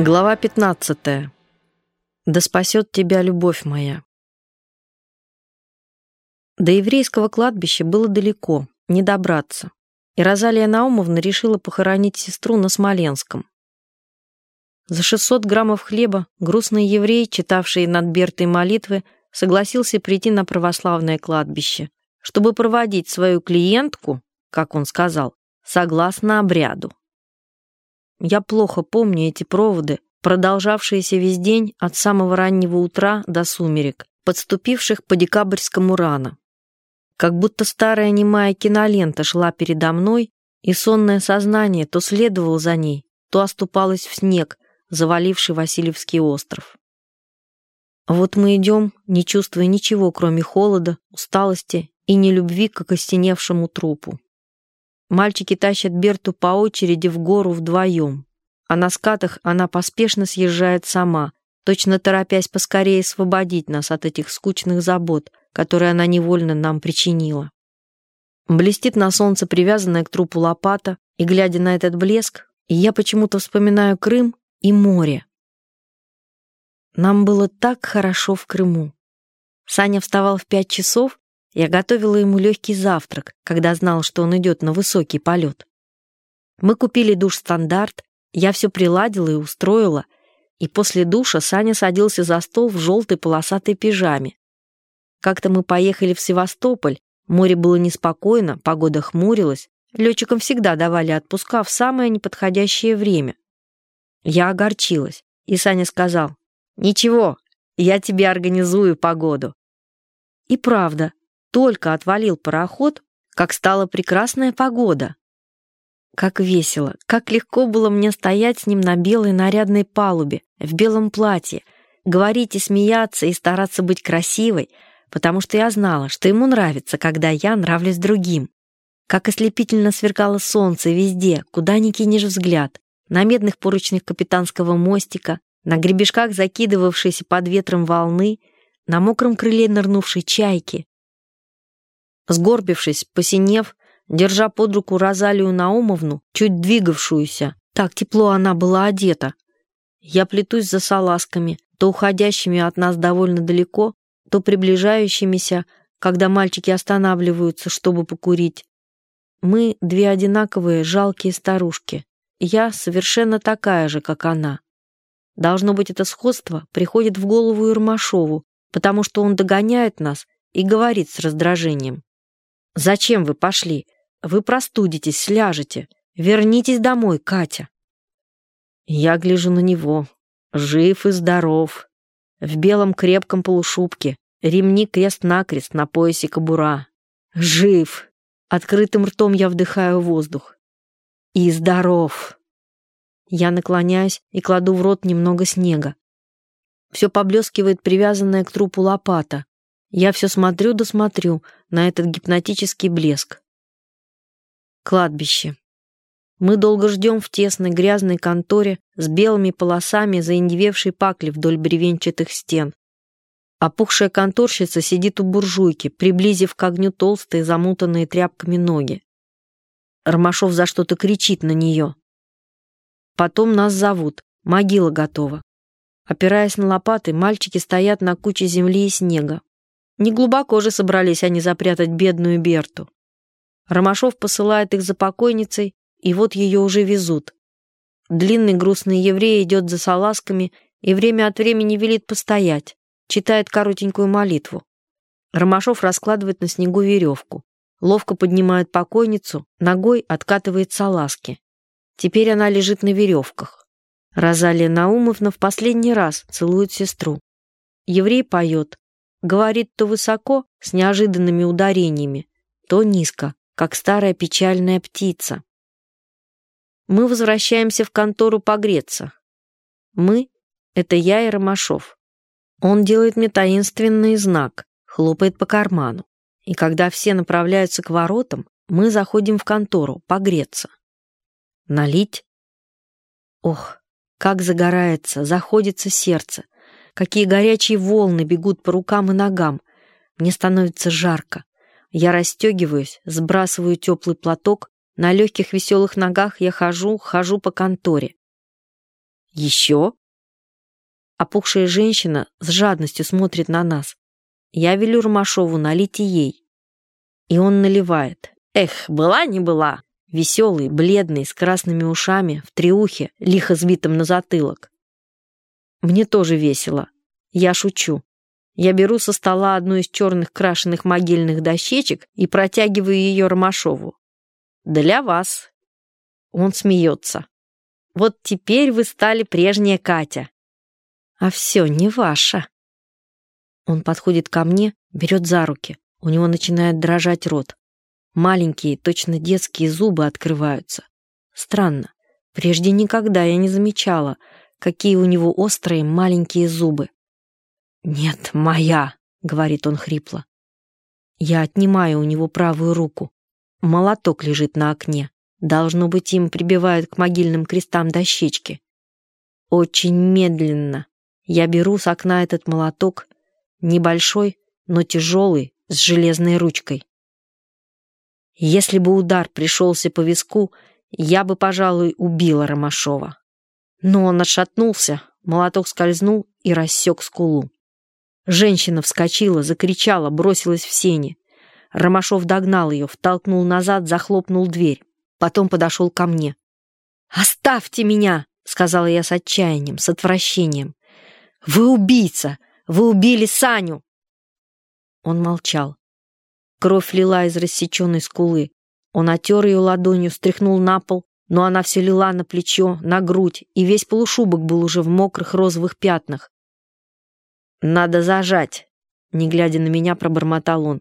Глава 15. Да спасет тебя любовь моя. До еврейского кладбища было далеко, не добраться, и Розалия Наумовна решила похоронить сестру на Смоленском. За 600 граммов хлеба грустный еврей, читавший над Бертой молитвы, согласился прийти на православное кладбище, чтобы проводить свою клиентку, как он сказал, согласно обряду. Я плохо помню эти проводы, продолжавшиеся весь день от самого раннего утра до сумерек, подступивших по декабрьскому рано. Как будто старая немая кинолента шла передо мной, и сонное сознание то следовало за ней, то оступалось в снег, заваливший Васильевский остров. Вот мы идем, не чувствуя ничего, кроме холода, усталости и нелюбви к окостеневшему трупу. Мальчики тащат Берту по очереди в гору вдвоем, а на скатах она поспешно съезжает сама, точно торопясь поскорее освободить нас от этих скучных забот, которые она невольно нам причинила. Блестит на солнце привязанная к трупу лопата, и, глядя на этот блеск, я почему-то вспоминаю Крым и море. Нам было так хорошо в Крыму. Саня вставал в пять часов я готовила ему легкий завтрак, когда знал, что он идет на высокий полет. Мы купили душ-стандарт, я все приладила и устроила, и после душа Саня садился за стол в желтой полосатой пижаме. Как-то мы поехали в Севастополь, море было неспокойно, погода хмурилась, летчикам всегда давали отпуска в самое неподходящее время. Я огорчилась, и Саня сказал, «Ничего, я тебе организую погоду». И правда, только отвалил пароход, как стала прекрасная погода. Как весело, как легко было мне стоять с ним на белой нарядной палубе, в белом платье, говорить и смеяться и стараться быть красивой, потому что я знала, что ему нравится, когда я нравлюсь другим. Как ослепительно сверкало солнце везде, куда ни кинешь взгляд, на медных поручнях капитанского мостика, на гребешках закидывавшейся под ветром волны, на мокром крыле нырнувшей чайки, Сгорбившись, посинев, держа под руку Розалию Наумовну, чуть двигавшуюся, так тепло она была одета, я плетусь за салазками, то уходящими от нас довольно далеко, то приближающимися, когда мальчики останавливаются, чтобы покурить. Мы две одинаковые жалкие старушки. Я совершенно такая же, как она. Должно быть, это сходство приходит в голову Ермашову, потому что он догоняет нас и говорит с раздражением. «Зачем вы пошли? Вы простудитесь, сляжете. Вернитесь домой, Катя». Я гляжу на него. Жив и здоров. В белом крепком полушубке. Ремни крест-накрест на поясе кобура. Жив. Открытым ртом я вдыхаю воздух. И здоров. Я наклоняюсь и кладу в рот немного снега. Все поблескивает привязанная к трупу лопата. Я все смотрю да на этот гипнотический блеск. Кладбище. Мы долго ждем в тесной грязной конторе с белыми полосами заиндевевшей пакли вдоль бревенчатых стен. Опухшая конторщица сидит у буржуйки, приблизив к огню толстые, замутанные тряпками ноги. Ромашов за что-то кричит на нее. Потом нас зовут. Могила готова. Опираясь на лопаты, мальчики стоят на куче земли и снега. Не глубоко же собрались они запрятать бедную Берту. Ромашов посылает их за покойницей, и вот ее уже везут. Длинный грустный еврей идет за салазками и время от времени велит постоять, читает коротенькую молитву. Ромашов раскладывает на снегу веревку, ловко поднимает покойницу, ногой откатывает салазки. Теперь она лежит на веревках. Розалия Наумовна в последний раз целует сестру. Еврей поет Говорит то высоко, с неожиданными ударениями, то низко, как старая печальная птица. Мы возвращаемся в контору погреться. Мы — это я и Ромашов. Он делает мне таинственный знак, хлопает по карману. И когда все направляются к воротам, мы заходим в контору погреться. Налить? Ох, как загорается, заходится сердце — Какие горячие волны бегут по рукам и ногам. Мне становится жарко. Я расстегиваюсь, сбрасываю теплый платок. На легких веселых ногах я хожу, хожу по конторе. Еще?» Опухшая женщина с жадностью смотрит на нас. Я велю Ромашову налить ей. И он наливает. Эх, была не была. Веселый, бледный, с красными ушами, в триухе, лихо сбитым на затылок. Мне тоже весело. Я шучу. Я беру со стола одну из черных крашеных могильных дощечек и протягиваю ее Ромашову. «Для вас». Он смеется. «Вот теперь вы стали прежняя Катя а все не ваше. Он подходит ко мне, берет за руки. У него начинает дрожать рот. Маленькие, точно детские зубы открываются. Странно. Прежде никогда я не замечала, какие у него острые маленькие зубы. «Нет, моя», — говорит он хрипло. Я отнимаю у него правую руку. Молоток лежит на окне. Должно быть, им прибивают к могильным крестам дощечки. Очень медленно, я беру с окна этот молоток, небольшой, но тяжелый, с железной ручкой. Если бы удар пришелся по виску, я бы, пожалуй, убила Ромашова. Но он отшатнулся, молоток скользнул и рассек скулу. Женщина вскочила, закричала, бросилась в сени. Ромашов догнал ее, втолкнул назад, захлопнул дверь. Потом подошел ко мне. «Оставьте меня!» — сказала я с отчаянием, с отвращением. Вы убийца! Вы убили Саню!» Он молчал. Кровь лила из рассеченной скулы. Он отер ее ладонью, стряхнул на пол, но она все лила на плечо, на грудь, и весь полушубок был уже в мокрых розовых пятнах. «Надо зажать!» — не глядя на меня, пробормотал он.